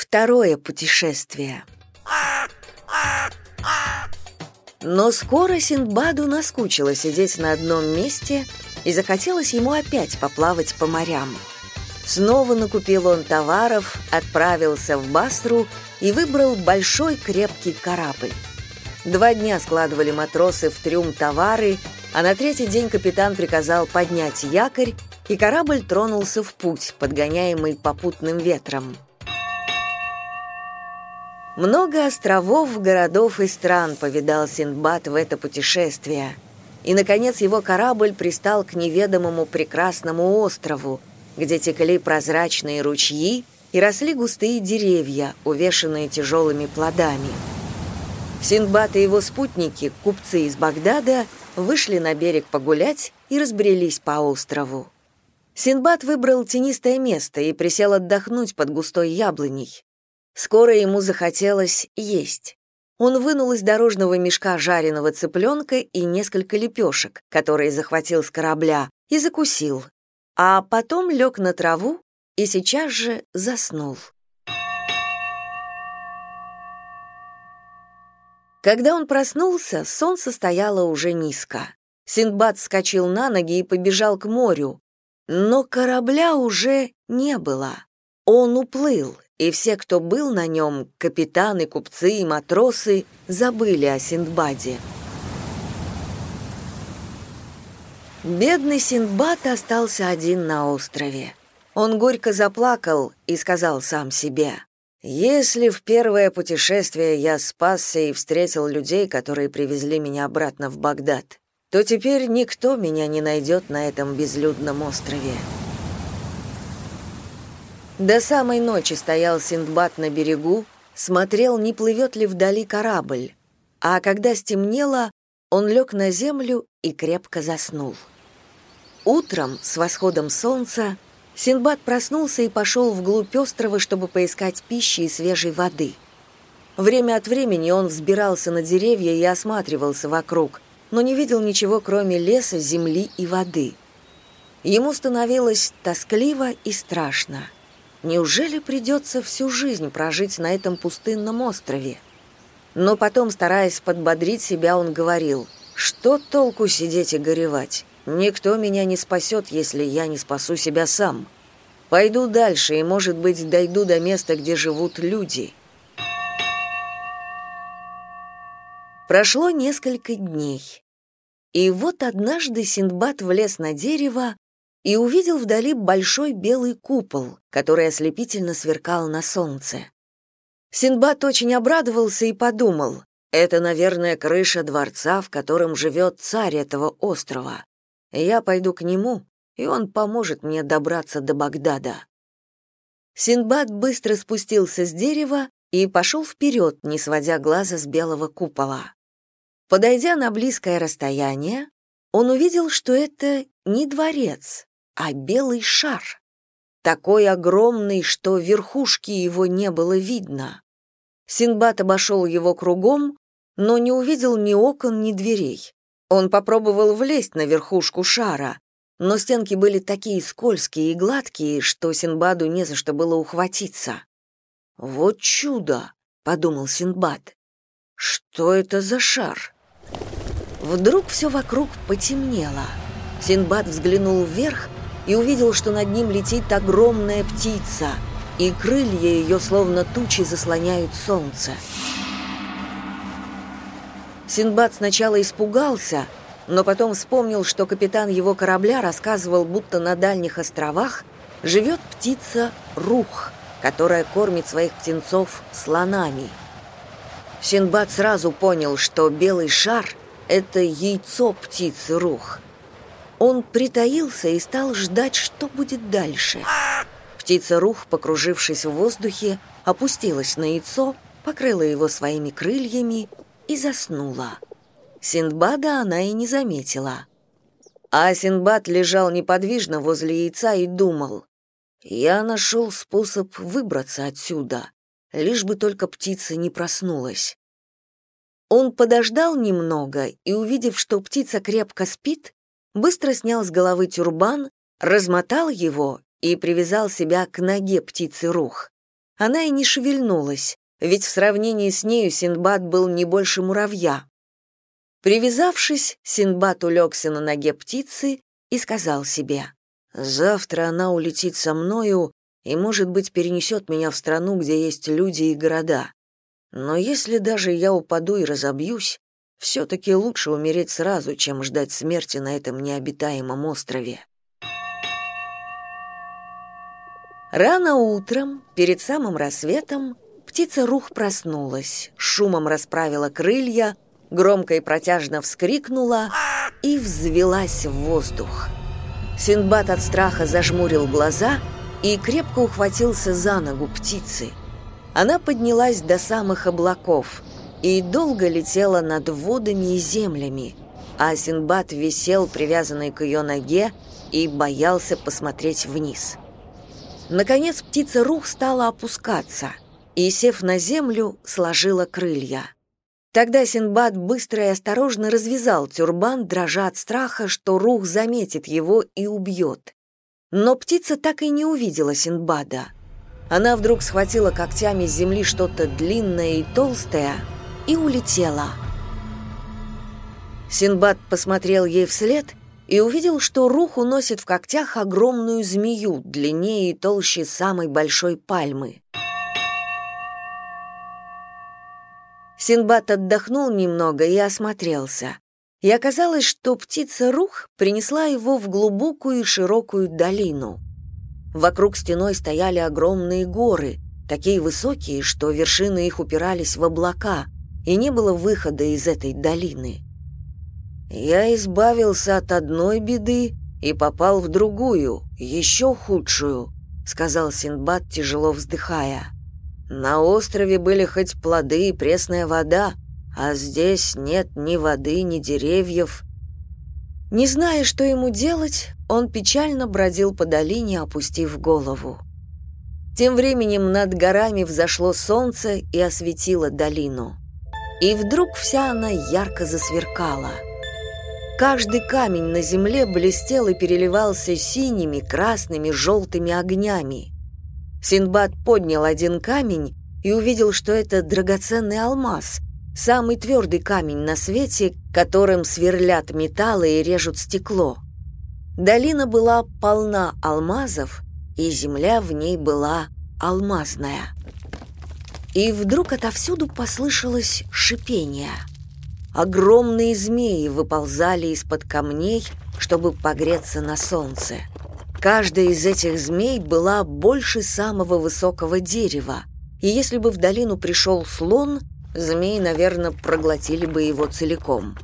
Второе путешествие. Но скоро Синдбаду наскучило сидеть на одном месте и захотелось ему опять поплавать по морям. Снова накупил он товаров, отправился в Басру и выбрал большой крепкий корабль. Два дня складывали матросы в трюм товары, а на третий день капитан приказал поднять якорь, и корабль тронулся в путь, подгоняемый попутным ветром. Много островов, городов и стран повидал Синдбад в это путешествие. И, наконец, его корабль пристал к неведомому прекрасному острову, где текли прозрачные ручьи и росли густые деревья, увешанные тяжелыми плодами. Синдбад и его спутники, купцы из Багдада, вышли на берег погулять и разбрелись по острову. Синдбад выбрал тенистое место и присел отдохнуть под густой яблоней. Скоро ему захотелось есть. Он вынул из дорожного мешка жареного цыпленка и несколько лепешек, которые захватил с корабля, и закусил. А потом лег на траву и сейчас же заснул. Когда он проснулся, солнце стояло уже низко. Синдбад вскочил на ноги и побежал к морю. Но корабля уже не было. Он уплыл, и все, кто был на нем, капитаны, купцы и матросы, забыли о Синдбаде. Бедный Синдбад остался один на острове. Он горько заплакал и сказал сам себе, «Если в первое путешествие я спасся и встретил людей, которые привезли меня обратно в Багдад, то теперь никто меня не найдет на этом безлюдном острове». До самой ночи стоял Синдбад на берегу, смотрел, не плывет ли вдали корабль. А когда стемнело, он лег на землю и крепко заснул. Утром, с восходом солнца, Синдбад проснулся и пошел вглубь острова, чтобы поискать пищи и свежей воды. Время от времени он взбирался на деревья и осматривался вокруг, но не видел ничего, кроме леса, земли и воды. Ему становилось тоскливо и страшно. Неужели придется всю жизнь прожить на этом пустынном острове? Но потом, стараясь подбодрить себя, он говорил, «Что толку сидеть и горевать? Никто меня не спасет, если я не спасу себя сам. Пойду дальше и, может быть, дойду до места, где живут люди». Прошло несколько дней. И вот однажды Синдбад влез на дерево и увидел вдали большой белый купол, который ослепительно сверкал на солнце. Синдбад очень обрадовался и подумал, это, наверное, крыша дворца, в котором живет царь этого острова. Я пойду к нему, и он поможет мне добраться до Багдада. Синдбад быстро спустился с дерева и пошел вперед, не сводя глаза с белого купола. Подойдя на близкое расстояние, он увидел, что это не дворец, а белый шар. Такой огромный, что верхушки его не было видно. Синбад обошел его кругом, но не увидел ни окон, ни дверей. Он попробовал влезть на верхушку шара, но стенки были такие скользкие и гладкие, что Синбаду не за что было ухватиться. «Вот чудо!» — подумал Синбад. «Что это за шар?» Вдруг все вокруг потемнело. Синбад взглянул вверх и увидел, что над ним летит огромная птица, и крылья ее словно тучи заслоняют солнце. Синбад сначала испугался, но потом вспомнил, что капитан его корабля рассказывал, будто на дальних островах живет птица Рух, которая кормит своих птенцов слонами. Синбад сразу понял, что белый шар — это яйцо птицы Рух — он притаился и стал ждать, что будет дальше. Птица Рух, покружившись в воздухе, опустилась на яйцо, покрыла его своими крыльями и заснула. Синдбада она и не заметила. А Синдбад лежал неподвижно возле яйца и думал, «Я нашел способ выбраться отсюда, лишь бы только птица не проснулась». Он подождал немного и, увидев, что птица крепко спит, быстро снял с головы тюрбан, размотал его и привязал себя к ноге птицы Рух. Она и не шевельнулась, ведь в сравнении с нею Синдбад был не больше муравья. Привязавшись, Синдбад улегся на ноге птицы и сказал себе, «Завтра она улетит со мною и, может быть, перенесет меня в страну, где есть люди и города. Но если даже я упаду и разобьюсь, все-таки лучше умереть сразу, чем ждать смерти на этом необитаемом острове». Рано утром, перед самым рассветом, птица Рух проснулась, шумом расправила крылья, громко и протяжно вскрикнула и взвелась в воздух. Синдбад от страха зажмурил глаза и крепко ухватился за ногу птицы. Она поднялась до самых облаков и долго летела над водами и землями, а Синдбад висел, привязанный к ее ноге, и боялся посмотреть вниз. Наконец птица Рух стала опускаться и, сев на землю, сложила крылья. Тогда Синбад быстро и осторожно развязал тюрбан, дрожа от страха, что Рух заметит его и убьет. Но птица так и не увидела Синбада. Она вдруг схватила когтями с земли что-то длинное и толстое и улетела. Синбад посмотрел ей вслед и увидел, что Рух уносит в когтях огромную змею, длиннее и толще самой большой пальмы. Синбад отдохнул немного и осмотрелся. И оказалось, что птица Рух принесла его в глубокую и широкую долину. Вокруг стеной стояли огромные горы, такие высокие, что вершины их упирались в облака, и не было выхода из этой долины. Я избавился от одной беды и попал в другую, еще худшую, сказал Синдбад, тяжело вздыхая. На острове были хоть плоды и пресная вода, а здесь нет ни воды, ни деревьев. Не зная, что ему делать, он печально бродил по долине, опустив голову. Тем временем над горами взошло солнце и осветило долину. И вдруг вся она ярко засверкала — Каждый камень на земле блестел и переливался синими, красными, желтыми огнями. Синдбад поднял один камень и увидел, что это драгоценный алмаз, самый твердый камень на свете, которым сверлят металлы и режут стекло. Долина была полна алмазов, и земля в ней была алмазная. И вдруг отовсюду послышалось шипение — Огромные змеи выползали из-под камней, чтобы погреться на солнце. Каждая из этих змей была больше самого высокого дерева, и если бы в долину пришел слон, змеи, наверное, проглотили бы его целиком.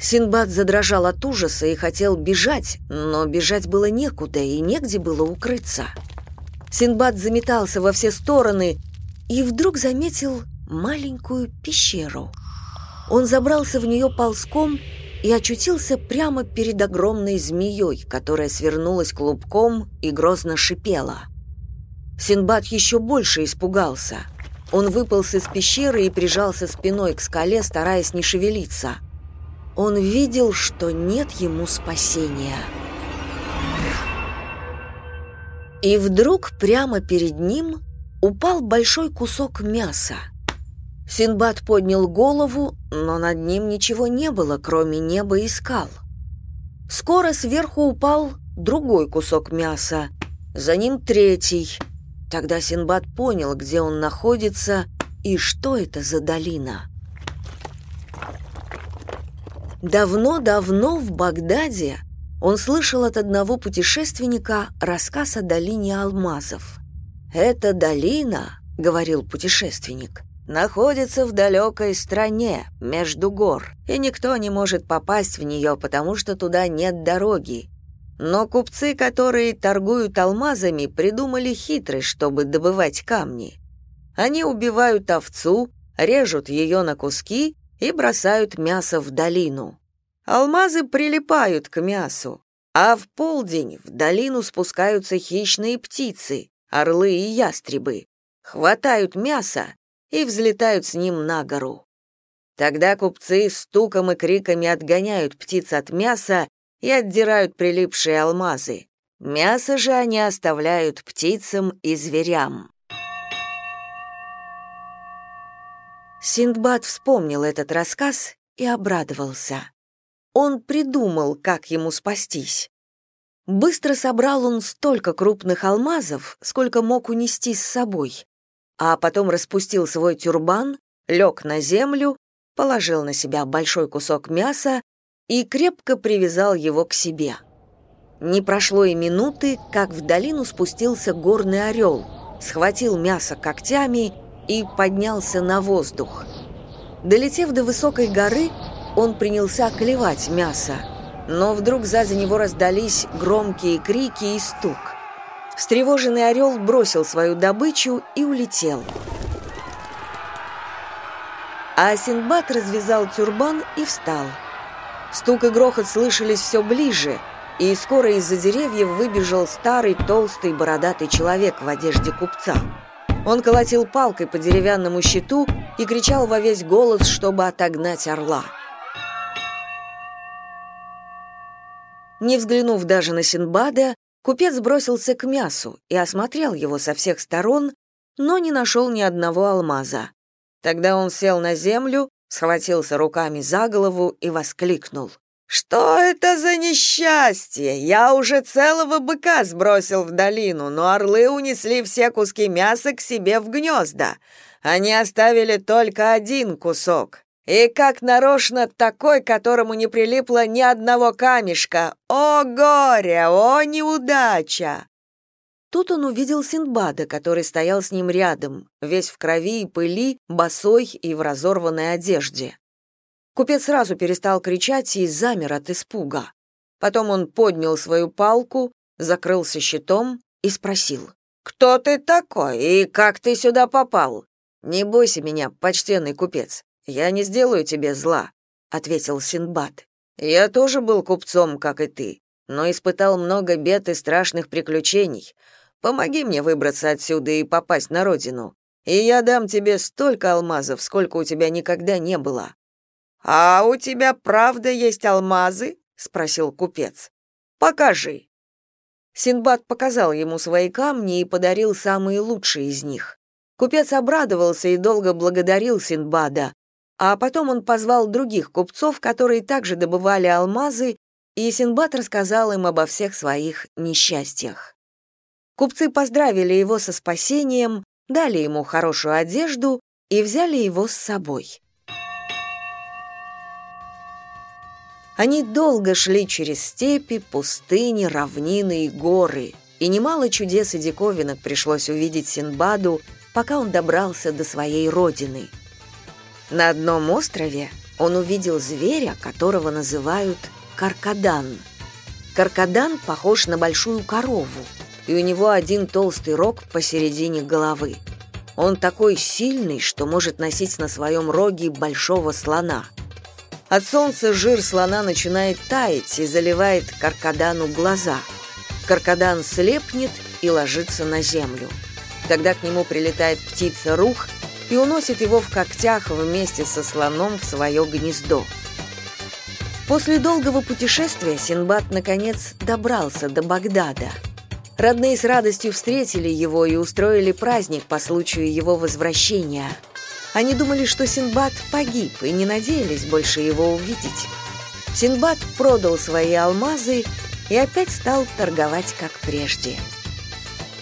Синбад задрожал от ужаса и хотел бежать, но бежать было некуда и негде было укрыться. Синбад заметался во все стороны и вдруг заметил маленькую пещеру — он забрался в нее ползком и очутился прямо перед огромной змеей, которая свернулась клубком и грозно шипела. Синбад еще больше испугался. Он выполз из пещеры и прижался спиной к скале, стараясь не шевелиться. Он видел, что нет ему спасения. И вдруг прямо перед ним упал большой кусок мяса — Синбад поднял голову, но над ним ничего не было, кроме неба и скал. Скоро сверху упал другой кусок мяса, за ним третий. Тогда Синбад понял, где он находится и что это за долина. Давно-давно в Багдаде он слышал от одного путешественника рассказ о долине алмазов. «Эта долина, — говорил путешественник, находится в далекой стране, между гор, и никто не может попасть в нее, потому что туда нет дороги. Но купцы, которые торгуют алмазами, придумали хитрость, чтобы добывать камни. Они убивают овцу, режут ее на куски и бросают мясо в долину. Алмазы прилипают к мясу, а в полдень в долину спускаются хищные птицы, орлы и ястребы, хватают мясо и взлетают с ним на гору. Тогда купцы стуком и криками отгоняют птиц от мяса и отдирают прилипшие алмазы. Мясо же они оставляют птицам и зверям. Синдбад вспомнил этот рассказ и обрадовался. Он придумал, как ему спастись. Быстро собрал он столько крупных алмазов, сколько мог унести с собой, а потом распустил свой тюрбан, лег на землю, положил на себя большой кусок мяса и крепко привязал его к себе. Не прошло и минуты, как в долину спустился горный орел, схватил мясо когтями и поднялся на воздух. Долетев до высокой горы, он принялся клевать мясо, но вдруг сзади него раздались громкие крики и стук. Встревоженный орел бросил свою добычу и улетел. А Синдбад развязал тюрбан и встал. Стук и грохот слышались все ближе, и скоро из-за деревьев выбежал старый, толстый, бородатый человек в одежде купца. Он колотил палкой по деревянному щиту и кричал во весь голос, чтобы отогнать орла. Не взглянув даже на Синбада, купец бросился к мясу и осмотрел его со всех сторон, но не нашел ни одного алмаза. Тогда он сел на землю, схватился руками за голову и воскликнул. «Что это за несчастье? Я уже целого быка сбросил в долину, но орлы унесли все куски мяса к себе в гнезда. Они оставили только один кусок. И как нарочно такой, которому не прилипло ни одного камешка. О горе, о неудача!» Тут он увидел Синдбада, который стоял с ним рядом, весь в крови и пыли, босой и в разорванной одежде. Купец сразу перестал кричать и замер от испуга. Потом он поднял свою палку, закрылся щитом и спросил. «Кто ты такой и как ты сюда попал?» «Не бойся меня, почтенный купец. «Я не сделаю тебе зла», — ответил Синдбад. «Я тоже был купцом, как и ты, но испытал много бед и страшных приключений. Помоги мне выбраться отсюда и попасть на родину, и я дам тебе столько алмазов, сколько у тебя никогда не было». «А у тебя правда есть алмазы?» — спросил купец. «Покажи». Синдбад показал ему свои камни и подарил самые лучшие из них. Купец обрадовался и долго благодарил Синдбада, а потом он позвал других купцов, которые также добывали алмазы, и Синбад рассказал им обо всех своих несчастьях. Купцы поздравили его со спасением, дали ему хорошую одежду и взяли его с собой. Они долго шли через степи, пустыни, равнины и горы, и немало чудес и диковинок пришлось увидеть Синбаду, пока он добрался до своей родины — на одном острове он увидел зверя, которого называют каркадан. Каркадан похож на большую корову, и у него один толстый рог посередине головы. Он такой сильный, что может носить на своем роге большого слона. От солнца жир слона начинает таять и заливает каркадану глаза. Каркадан слепнет и ложится на землю. Тогда к нему прилетает птица рух и уносит его в когтях вместе со слоном в свое гнездо. После долгого путешествия Синбад наконец добрался до Багдада. Родные с радостью встретили его и устроили праздник по случаю его возвращения. Они думали, что Синбад погиб и не надеялись больше его увидеть. Синбад продал свои алмазы и опять стал торговать как прежде.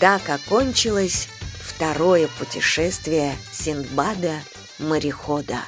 Так окончилась второе путешествие Синдбада-морехода.